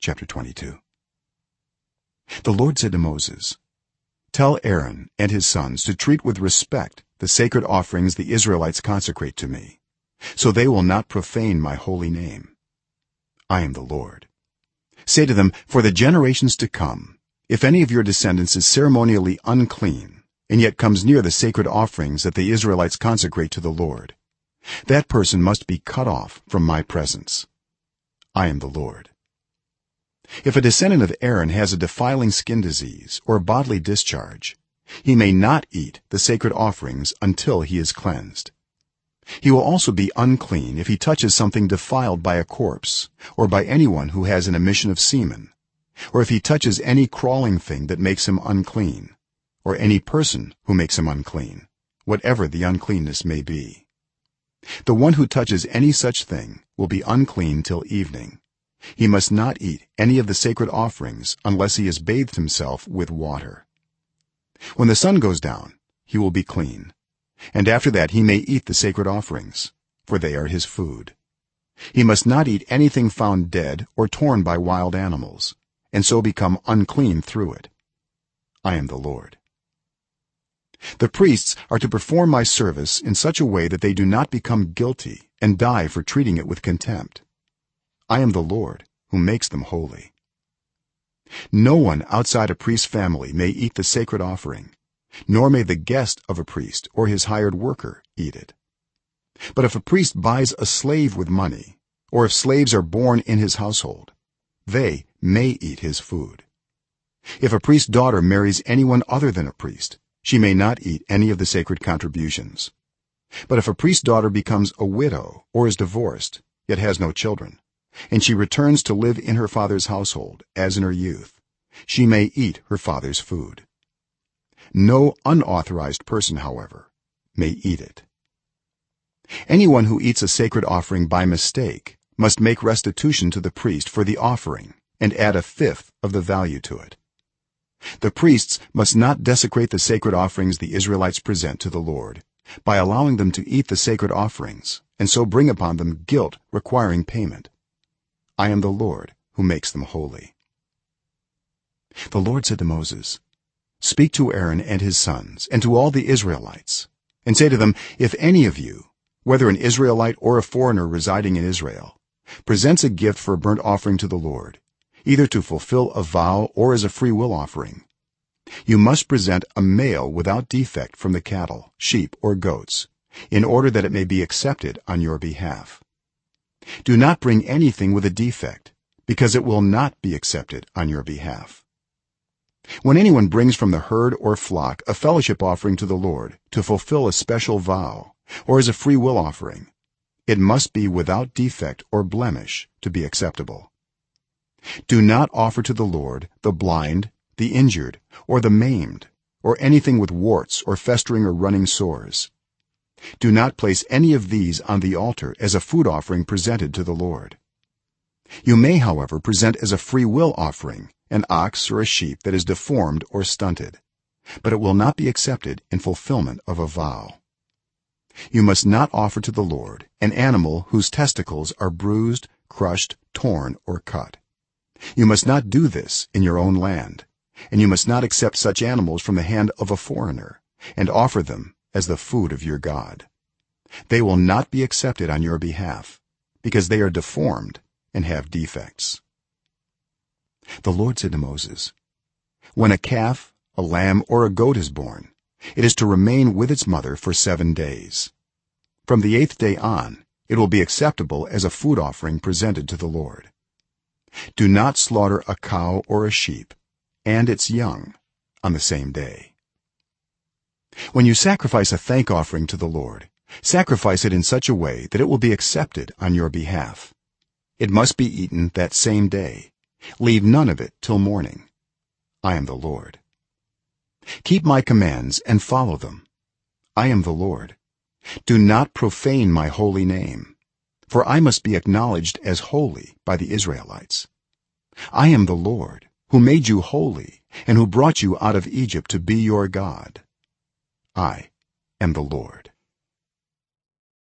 chapter 22 the lord said to moses tell aaron and his sons to treat with respect the sacred offerings the israelites consecrate to me so they will not profane my holy name. I am the lord. Say to them for the generations to come if any of your descendants is ceremonially unclean and yet comes near the sacred offerings that the israelites consecrate to the lord that person must be cut off from my presence. I am the lord if a descendant of aaron has a defiling skin disease or bodily discharge he may not eat the sacred offerings until he is cleansed. He will also be unclean if he touches something defiled by a corpse or by anyone who has an emission of semen or if he touches any crawling thing that makes him unclean or any person who makes him unclean whatever the uncleanness may be. The one who touches any such thing will be unclean till evening he must not eat any of the sacred offerings unless he has bathed himself with water. When the sun goes down he will be clean and after that he may eat the sacred offerings for they are his food. He must not eat anything found dead or torn by wild animals and so become unclean through it. I am the lord. The priests are to perform my service in such a way that they do not become guilty and die for treating it with contempt i am the lord who makes them holy. No one outside a priest's family may eat the sacred offering nor may the guest of a priest or his hired worker eat it. But if a priest buys a slave with money or if slaves are born in his household they may eat his food. If a priest's daughter marries anyone other than a priest she may not eat any of the sacred contributions. But if a priest's daughter becomes a widow or is divorced yet has no children and she returns to live in her father's household as in her youth. She may eat her father's food. No unauthorized person however may eat it. Anyone who eats a sacred offering by mistake must make restitution to the priest for the offering and add a fifth of the value to it. The priests must not desecrate the sacred offerings the israelites present to the lord by allowing them to eat the sacred offerings and so bring upon them guilt requiring payment i am the lord who makes them holy. The lord said to moses speak to aaron and his sons and to all the israelites and say to them if any of you whether an israelite or a foreigner residing in israel presents a gift for a burnt offering to the lord either to fulfill a vow or as a free will offering you must present a male without defect from the cattle sheep or goats in order that it may be accepted on your behalf do not bring anything with a defect because it will not be accepted on your behalf. When anyone brings from the herd or flock a fellowship offering to the lord to fulfill a special vow or as a free will offering it must be without defect or blemish to be acceptable. Do not offer to the lord the blind the injured or the maimed or anything with warts or festering or running sores do not place any of these on the altar as a food offering presented to the lord. You may however present as a free will offering an ox or a sheep that is deformed or stunted but it will not be accepted in fulfillment of a vow. You must not offer to the lord an animal whose testicles are bruised crushed torn or cut. You must not do this in your own land and you must not accept such animals from the hand of a foreigner and offer them as the food of your god. They will not be accepted on your behalf because they are deformed and have defects. The lord said to moses when a calf a lamb or a goat is born it is to remain with its mother for 7 days. From the 8th day on it will be acceptable as a food offering presented to the lord. Do not slaughter a cow or a sheep and its young on the same day when you sacrifice a thank offering to the lord sacrifice it in such a way that it will be accepted on your behalf. It must be eaten that same day. Leave none of it till morning. I am the lord. Keep my commands and follow them. I am the lord. Do not profane my holy name for i must be acknowledged as holy by the israelites. I am the lord who made you holy and who brought you out of egypt to be your god i am the lord